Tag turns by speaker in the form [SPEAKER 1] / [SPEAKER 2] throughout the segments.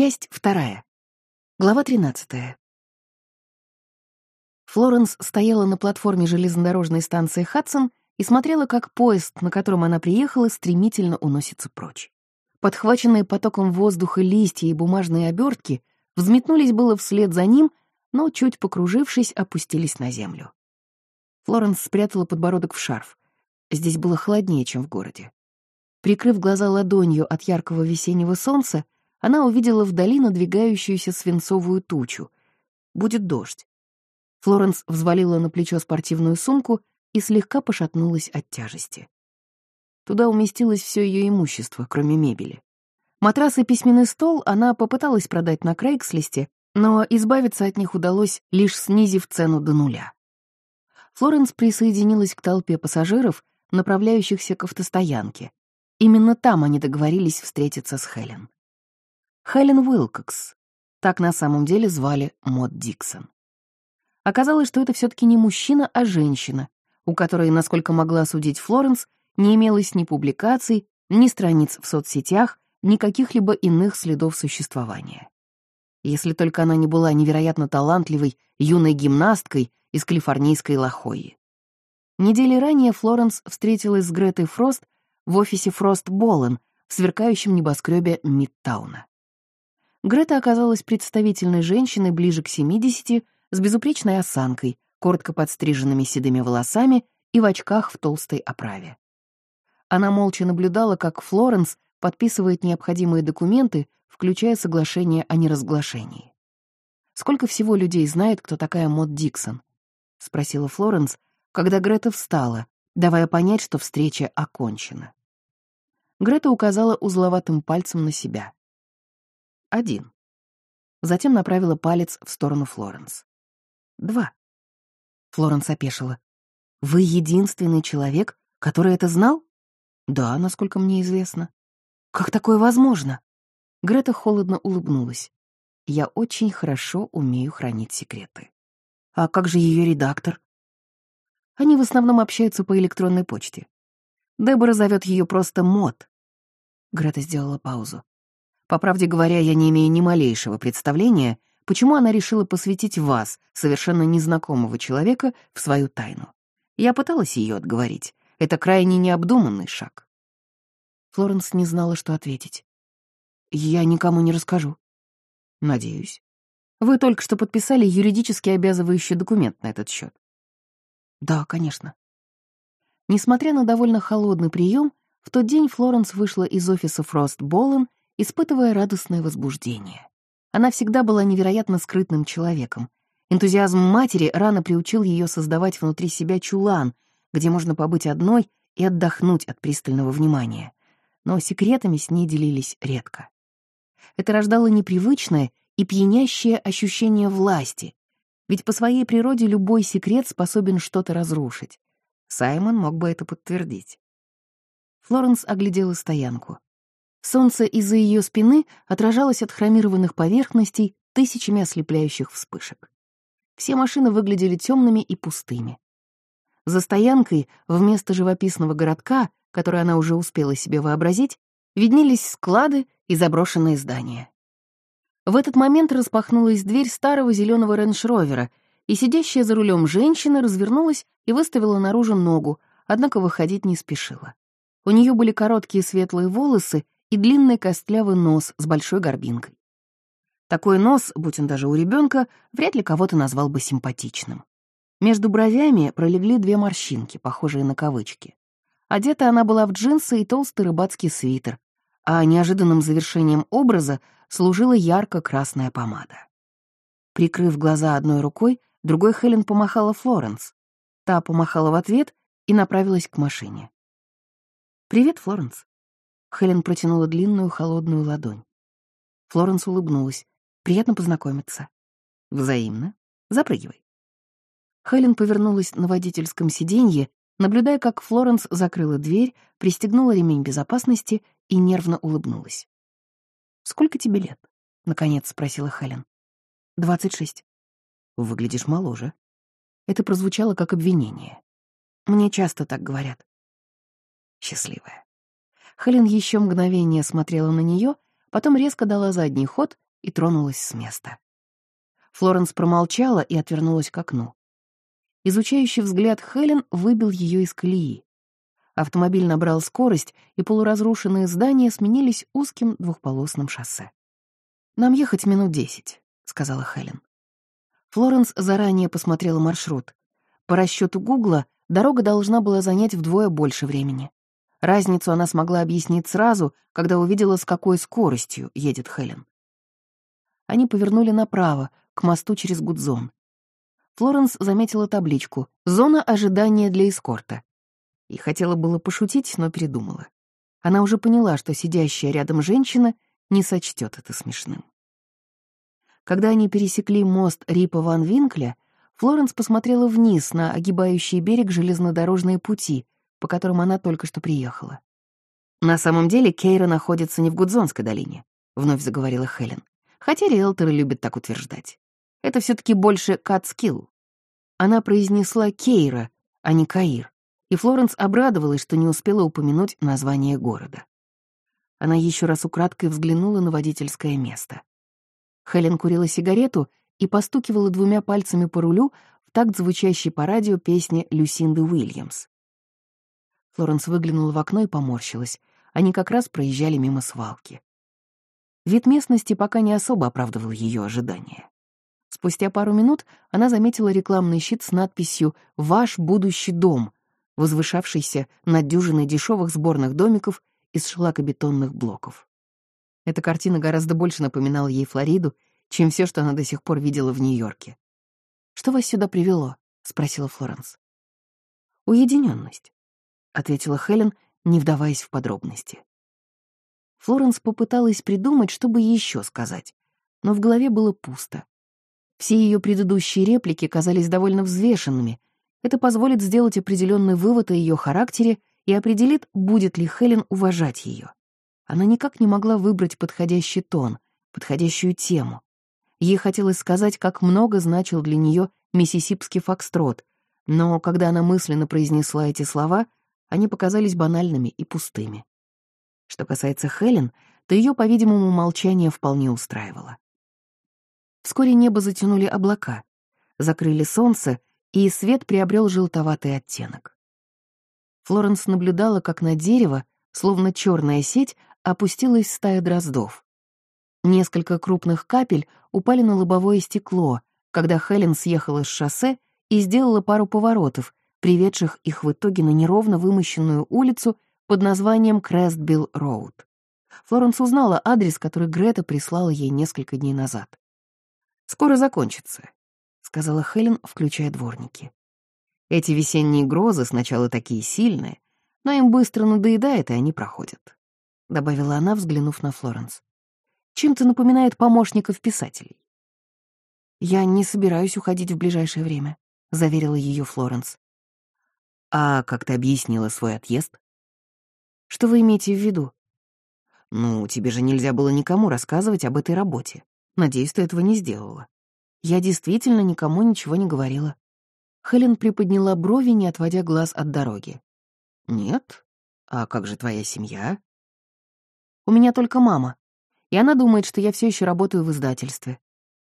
[SPEAKER 1] Часть вторая. Глава 13. Флоренс стояла на платформе железнодорожной станции Хадсон и смотрела, как поезд, на котором она приехала, стремительно уносится прочь. Подхваченные потоком воздуха листья и бумажные обертки взметнулись было вслед за ним, но, чуть покружившись, опустились на землю. Флоренс спрятала подбородок в шарф. Здесь было холоднее, чем в городе. Прикрыв глаза ладонью от яркого весеннего солнца, она увидела вдали надвигающуюся свинцовую тучу. Будет дождь. Флоренс взвалила на плечо спортивную сумку и слегка пошатнулась от тяжести. Туда уместилось все ее имущество, кроме мебели. Матрас и письменный стол она попыталась продать на Крейгслисте, но избавиться от них удалось, лишь снизив цену до нуля. Флоренс присоединилась к толпе пассажиров, направляющихся к автостоянке. Именно там они договорились встретиться с Хелен. Хелен Уилкокс. Так на самом деле звали Мод Диксон. Оказалось, что это все таки не мужчина, а женщина, у которой, насколько могла судить Флоренс, не имелось ни публикаций, ни страниц в соцсетях, ни каких-либо иных следов существования. Если только она не была невероятно талантливой юной гимнасткой из калифорнийской Лохои. Недели ранее Флоренс встретилась с Гретой Фрост в офисе Фрост Боллен в сверкающем небоскребе Мидтауна. Грета оказалась представительной женщиной ближе к 70 с безупречной осанкой, коротко подстриженными седыми волосами и в очках в толстой оправе. Она молча наблюдала, как Флоренс подписывает необходимые документы, включая соглашение о неразглашении. «Сколько всего людей знает, кто такая Мод Диксон?» — спросила Флоренс, когда Грета встала, давая понять, что встреча окончена. Грета указала узловатым пальцем на себя. Один. Затем направила палец в сторону Флоренс. Два. Флоренс опешила. «Вы единственный человек, который это знал?» «Да, насколько мне известно». «Как такое возможно?» Грета холодно улыбнулась. «Я очень хорошо умею хранить секреты». «А как же ее редактор?» Они в основном общаются по электронной почте. Дебора зовет ее просто Мод. Грета сделала паузу. По правде говоря, я не имею ни малейшего представления, почему она решила посвятить вас, совершенно незнакомого человека, в свою тайну. Я пыталась ее отговорить. Это крайне необдуманный шаг. Флоренс не знала, что ответить. «Я никому не расскажу». «Надеюсь. Вы только что подписали юридически обязывающий документ на этот счет. «Да, конечно». Несмотря на довольно холодный прием, в тот день Флоренс вышла из офиса Фрост Боллен испытывая радостное возбуждение. Она всегда была невероятно скрытным человеком. Энтузиазм матери рано приучил ее создавать внутри себя чулан, где можно побыть одной и отдохнуть от пристального внимания. Но секретами с ней делились редко. Это рождало непривычное и пьянящее ощущение власти, ведь по своей природе любой секрет способен что-то разрушить. Саймон мог бы это подтвердить. Флоренс оглядела стоянку. Солнце из-за ее спины отражалось от хромированных поверхностей тысячами ослепляющих вспышек. Все машины выглядели темными и пустыми. За стоянкой, вместо живописного городка, который она уже успела себе вообразить, виднелись склады и заброшенные здания. В этот момент распахнулась дверь старого зеленого рейндж-ровера, и сидящая за рулем женщина развернулась и выставила наружу ногу, однако выходить не спешила. У нее были короткие светлые волосы и длинный костлявый нос с большой горбинкой. Такой нос, будь он даже у ребенка, вряд ли кого-то назвал бы симпатичным. Между бровями пролегли две морщинки, похожие на кавычки. Одета она была в джинсы и толстый рыбацкий свитер, а неожиданным завершением образа служила ярко-красная помада. Прикрыв глаза одной рукой, другой Хелен помахала Флоренс. Та помахала в ответ и направилась к машине. «Привет, Флоренс», Хелен протянула длинную холодную ладонь. Флоренс улыбнулась. «Приятно познакомиться». «Взаимно. Запрыгивай». Хелен повернулась на водительском сиденье, наблюдая, как Флоренс закрыла дверь, пристегнула ремень безопасности и нервно улыбнулась. «Сколько тебе лет?» — наконец спросила Хелен. «Двадцать шесть». «Выглядишь моложе». Это прозвучало как обвинение. Мне часто так говорят. Счастливая. Хелен еще мгновение смотрела на нее, потом резко дала задний ход и тронулась с места. Флоренс промолчала и отвернулась к окну. Изучающий взгляд Хелен выбил ее из колеи. Автомобиль набрал скорость, и полуразрушенные здания сменились узким двухполосным шоссе. «Нам ехать минут десять», — сказала Хелен. Флоренс заранее посмотрела маршрут. По расчету Гугла дорога должна была занять вдвое больше времени. Разницу она смогла объяснить сразу, когда увидела, с какой скоростью едет Хелен. Они повернули направо, к мосту через Гудзон. Флоренс заметила табличку «Зона ожидания для эскорта». И хотела было пошутить, но передумала. Она уже поняла, что сидящая рядом женщина не сочтет это смешным. Когда они пересекли мост Рипа Ван Винкля, Флоренс посмотрела вниз на огибающий берег железнодорожные пути, по которым она только что приехала. «На самом деле Кейра находится не в Гудзонской долине», — вновь заговорила Хелен. Хотя риэлторы любят так утверждать. Это все-таки больше Кацкилл. Она произнесла Кейра, а не Каир, и Флоренс обрадовалась, что не успела упомянуть название города. Она еще раз украдкой взглянула на водительское место. Хелен курила сигарету и постукивала двумя пальцами по рулю в такт звучащей по радио песни Люсинды Уильямс. Флоренс выглянула в окно и поморщилась. Они как раз проезжали мимо свалки. Вид местности пока не особо оправдывал ее ожидания. Спустя пару минут она заметила рекламный щит с надписью «Ваш будущий дом», возвышавшийся над дюжиной дешевых сборных домиков из шлакобетонных блоков. Эта картина гораздо больше напоминала ей Флориду, чем все, что она до сих пор видела в Нью-Йорке. «Что вас сюда привело?» — спросила Флоренс. «Уединенность», — ответила Хелен, не вдаваясь в подробности. Флоренс попыталась придумать, чтобы еще сказать, но в голове было пусто. Все ее предыдущие реплики казались довольно взвешенными. Это позволит сделать определенный вывод о ее характере и определит, будет ли Хелен уважать ее. Она никак не могла выбрать подходящий тон, подходящую тему. Ей хотелось сказать, как много значил для нее миссисипский фокстрот, но когда она мысленно произнесла эти слова, они показались банальными и пустыми. Что касается Хелен, то ее, по-видимому, молчание вполне устраивало. Вскоре небо затянули облака, закрыли солнце, и свет приобрел желтоватый оттенок. Флоренс наблюдала, как на дерево, словно черная сеть, опустилась стая дроздов. Несколько крупных капель упали на лобовое стекло, когда Хелен съехала с шоссе и сделала пару поворотов, приведших их в итоге на неровно вымощенную улицу под названием Крестбилл Роуд. Флоренс узнала адрес, который Грета прислала ей несколько дней назад. «Скоро закончится», — сказала Хелен, включая дворники. «Эти весенние грозы сначала такие сильные, но им быстро надоедает, и они проходят», — добавила она, взглянув на Флоренс. «Чем-то напоминает помощников писателей». «Я не собираюсь уходить в ближайшее время», — заверила ее Флоренс. «А как ты объяснила свой отъезд?» «Что вы имеете в виду?» «Ну, тебе же нельзя было никому рассказывать об этой работе. Надеюсь, ты этого не сделала. Я действительно никому ничего не говорила. Хелен приподняла брови, не отводя глаз от дороги. Нет? А как же твоя семья? У меня только мама. И она думает, что я все еще работаю в издательстве.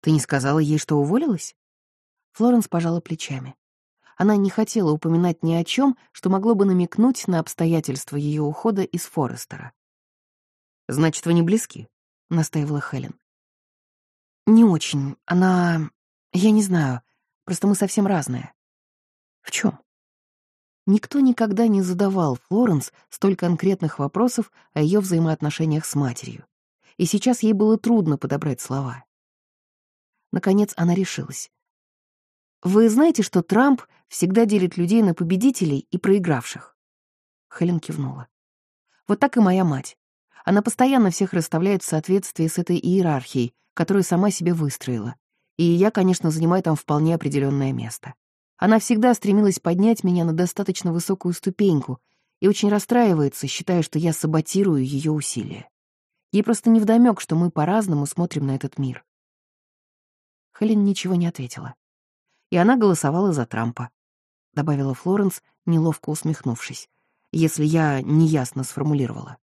[SPEAKER 1] Ты не сказала ей, что уволилась? Флоренс пожала плечами. Она не хотела упоминать ни о чем, что могло бы намекнуть на обстоятельства ее ухода из Форестера. «Значит, вы не близки?» — настаивала Хелен. «Не очень. Она... Я не знаю. Просто мы совсем разные». «В чем? Никто никогда не задавал Флоренс столь конкретных вопросов о ее взаимоотношениях с матерью. И сейчас ей было трудно подобрать слова. Наконец она решилась. «Вы знаете, что Трамп всегда делит людей на победителей и проигравших?» Хелен кивнула. «Вот так и моя мать. Она постоянно всех расставляет в соответствии с этой иерархией, которую сама себе выстроила. И я, конечно, занимаю там вполне определенное место. Она всегда стремилась поднять меня на достаточно высокую ступеньку и очень расстраивается, считая, что я саботирую ее усилия. Ей просто невдомёк, что мы по-разному смотрим на этот мир. Хелен ничего не ответила. И она голосовала за Трампа, добавила Флоренс, неловко усмехнувшись, если я неясно сформулировала.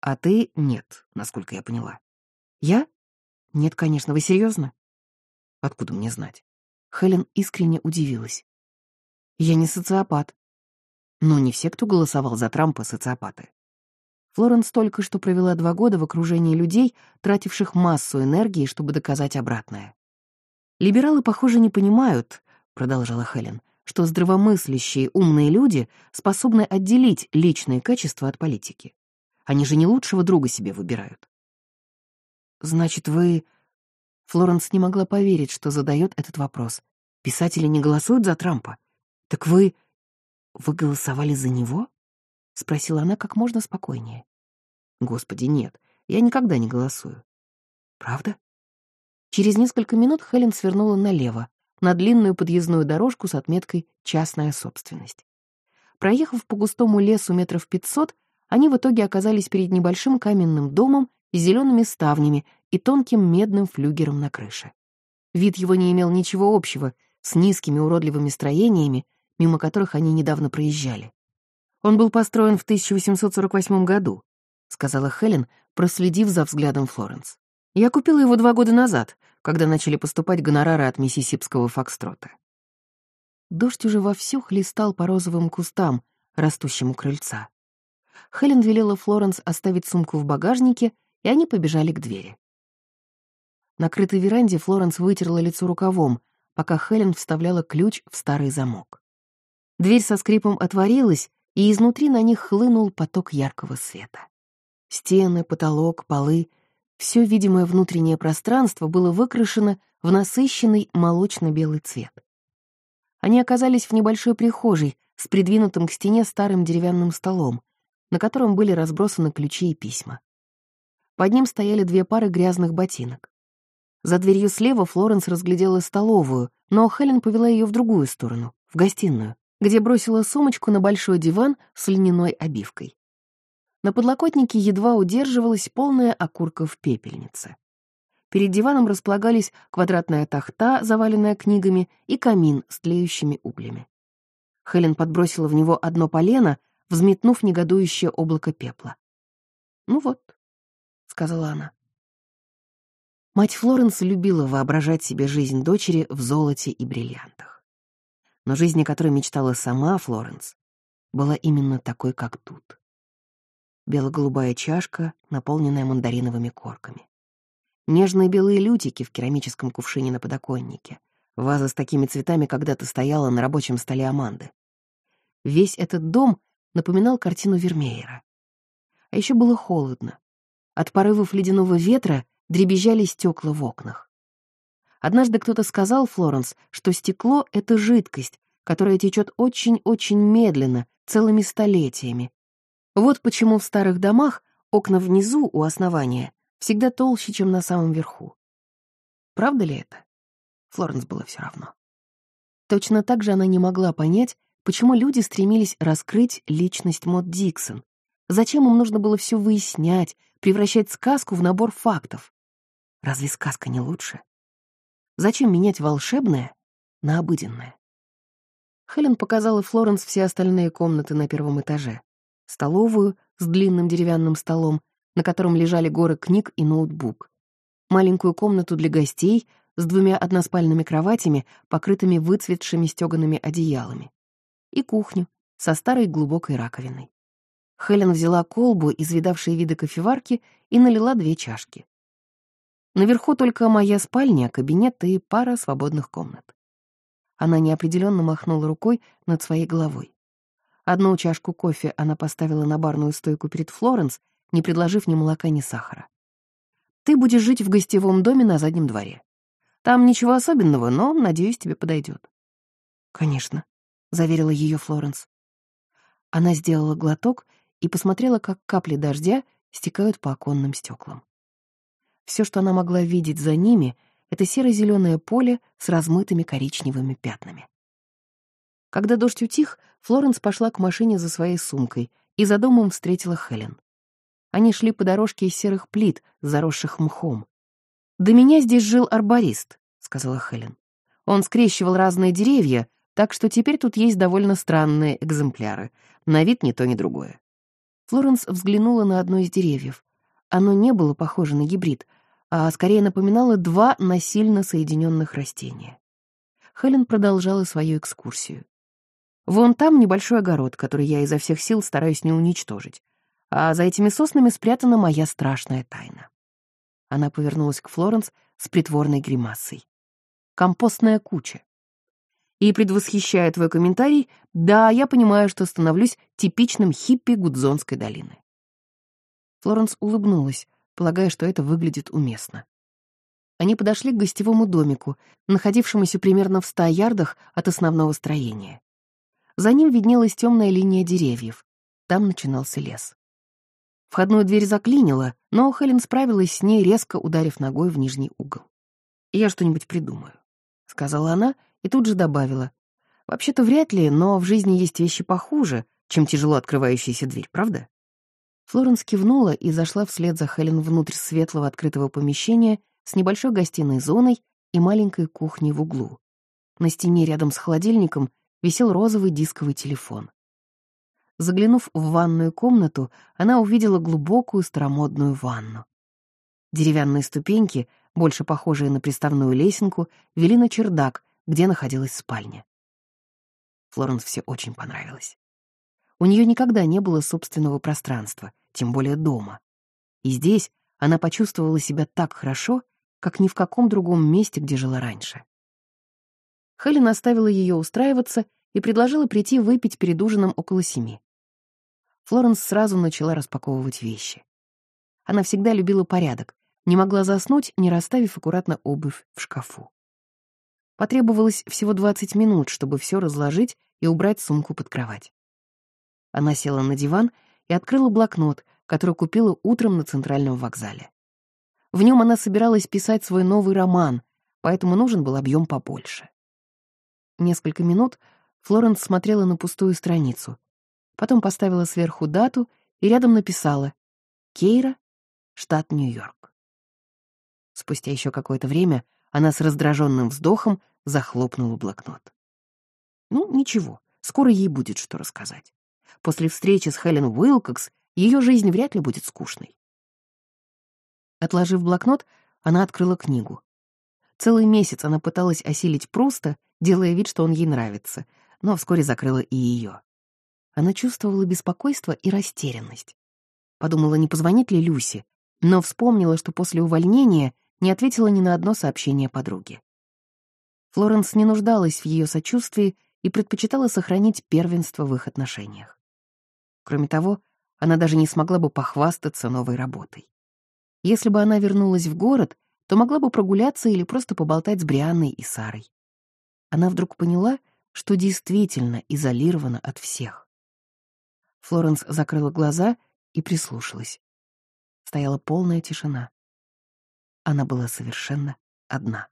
[SPEAKER 1] А ты — нет, насколько я поняла. Я? Нет, конечно, вы серьезно? Откуда мне знать? Хелен искренне удивилась. Я не социопат. Но не все, кто голосовал за Трампа, социопаты. Флоренс только что провела два года в окружении людей, тративших массу энергии, чтобы доказать обратное. «Либералы, похоже, не понимают», — продолжала Хелен, что здравомыслящие, умные люди способны отделить личные качества от политики. Они же не лучшего друга себе выбирают. «Значит, вы...» Флоренс не могла поверить, что задает этот вопрос. «Писатели не голосуют за Трампа? Так вы... Вы голосовали за него?» — спросила она как можно спокойнее. «Господи, нет, я никогда не голосую». «Правда?» Через несколько минут Хелен свернула налево, на длинную подъездную дорожку с отметкой «Частная собственность». Проехав по густому лесу метров пятьсот, они в итоге оказались перед небольшим каменным домом с зелеными ставнями и тонким медным флюгером на крыше. Вид его не имел ничего общего с низкими уродливыми строениями, мимо которых они недавно проезжали. Он был построен в 1848 году, сказала Хелен, проследив за взглядом Флоренс. Я купила его два года назад, когда начали поступать гонорары от миссисипского фокстрота. Дождь уже вовсю хлестал по розовым кустам, растущим у крыльца. Хелен велела Флоренс оставить сумку в багажнике, и они побежали к двери. На крытой веранде Флоренс вытерла лицо рукавом, пока Хелен вставляла ключ в старый замок. Дверь со скрипом отворилась, и изнутри на них хлынул поток яркого света. Стены, потолок, полы — все видимое внутреннее пространство было выкрашено в насыщенный молочно-белый цвет. Они оказались в небольшой прихожей с придвинутым к стене старым деревянным столом, на котором были разбросаны ключи и письма. Под ним стояли две пары грязных ботинок. За дверью слева Флоренс разглядела столовую, но Хелен повела ее в другую сторону, в гостиную где бросила сумочку на большой диван с льняной обивкой. На подлокотнике едва удерживалась полная окурков пепельницы. Перед диваном располагались квадратная тахта, заваленная книгами, и камин с тлеющими углями. Хелен подбросила в него одно полено, взметнув негодующее облако пепла. «Ну вот», — сказала она. Мать Флоренс любила воображать себе жизнь дочери в золоте и бриллиантах но жизнь, о которой мечтала сама Флоренс, была именно такой, как тут. Бело-голубая чашка, наполненная мандариновыми корками. Нежные белые лютики в керамическом кувшине на подоконнике. Ваза с такими цветами когда-то стояла на рабочем столе Аманды. Весь этот дом напоминал картину Вермеера. А еще было холодно. От порывов ледяного ветра дребезжали стекла в окнах. Однажды кто-то сказал Флоренс, что стекло — это жидкость, которая течет очень-очень медленно, целыми столетиями. Вот почему в старых домах окна внизу, у основания, всегда толще, чем на самом верху. Правда ли это? Флоренс было все равно. Точно так же она не могла понять, почему люди стремились раскрыть личность Мод Диксон. Зачем им нужно было все выяснять, превращать сказку в набор фактов? Разве сказка не лучше? Зачем менять волшебное на обыденное? Хелен показала Флоренс все остальные комнаты на первом этаже. Столовую с длинным деревянным столом, на котором лежали горы книг и ноутбук. Маленькую комнату для гостей с двумя односпальными кроватями, покрытыми выцветшими стёгаными одеялами. И кухню со старой глубокой раковиной. Хелен взяла колбу из видавшей виды кофеварки и налила две чашки. Наверху только моя спальня, кабинет и пара свободных комнат. Она неопределенно махнула рукой над своей головой. Одну чашку кофе она поставила на барную стойку перед Флоренс, не предложив ни молока, ни сахара. «Ты будешь жить в гостевом доме на заднем дворе. Там ничего особенного, но, надеюсь, тебе подойдет. «Конечно», — заверила ее Флоренс. Она сделала глоток и посмотрела, как капли дождя стекают по оконным стеклам. Все, что она могла видеть за ними, это серо-зеленое поле с размытыми коричневыми пятнами. Когда дождь утих, Флоренс пошла к машине за своей сумкой и за домом встретила Хелен. Они шли по дорожке из серых плит, заросших мхом. «До меня здесь жил арборист», — сказала Хелен. «Он скрещивал разные деревья, так что теперь тут есть довольно странные экземпляры. На вид ни то, ни другое». Флоренс взглянула на одно из деревьев. Оно не было похоже на гибрид, а скорее напоминала два насильно соединенных растения. Хелен продолжала свою экскурсию. Вон там небольшой огород, который я изо всех сил стараюсь не уничтожить. А за этими соснами спрятана моя страшная тайна. Она повернулась к Флоренс с притворной гримасой. Компостная куча. И, предвосхищая твой комментарий, да, я понимаю, что становлюсь типичным хиппи Гудзонской долины. Флоренс улыбнулась, полагая, что это выглядит уместно. Они подошли к гостевому домику, находившемуся примерно в ста ярдах от основного строения. За ним виднелась темная линия деревьев. Там начинался лес. Входную дверь заклинило, но Хелен справилась с ней, резко ударив ногой в нижний угол. «Я что-нибудь придумаю», — сказала она и тут же добавила. «Вообще-то вряд ли, но в жизни есть вещи похуже, чем тяжело открывающаяся дверь, правда?» Флоренс кивнула и зашла вслед за Хелен внутрь светлого открытого помещения с небольшой гостиной зоной и маленькой кухней в углу. На стене рядом с холодильником висел розовый дисковый телефон. Заглянув в ванную комнату, она увидела глубокую старомодную ванну. Деревянные ступеньки, больше похожие на приставную лесенку, вели на чердак, где находилась спальня. Флоренс все очень понравилось. У нее никогда не было собственного пространства, тем более дома. И здесь она почувствовала себя так хорошо, как ни в каком другом месте, где жила раньше. Хелен оставила ее устраиваться и предложила прийти выпить перед ужином около семи. Флоренс сразу начала распаковывать вещи. Она всегда любила порядок, не могла заснуть, не расставив аккуратно обувь в шкафу. Потребовалось всего 20 минут, чтобы все разложить и убрать сумку под кровать. Она села на диван и открыла блокнот, который купила утром на центральном вокзале. В нем она собиралась писать свой новый роман, поэтому нужен был объем побольше. Несколько минут Флоренс смотрела на пустую страницу, потом поставила сверху дату и рядом написала «Кейра, штат Нью-Йорк». Спустя еще какое-то время она с раздраженным вздохом захлопнула блокнот. Ну, ничего, скоро ей будет что рассказать. После встречи с Хелен Уилкокс ее жизнь вряд ли будет скучной. Отложив блокнот, она открыла книгу. Целый месяц она пыталась осилить Пруста делая вид, что он ей нравится, но вскоре закрыла и ее. Она чувствовала беспокойство и растерянность. Подумала, не позвонит ли Люси, но вспомнила, что после увольнения не ответила ни на одно сообщение подруги. Флоренс не нуждалась в ее сочувствии и предпочитала сохранить первенство в их отношениях. Кроме того, она даже не смогла бы похвастаться новой работой. Если бы она вернулась в город, то могла бы прогуляться или просто поболтать с Брианной и Сарой она вдруг поняла, что действительно изолирована от всех. Флоренс закрыла глаза и прислушалась. Стояла полная тишина. Она была совершенно одна.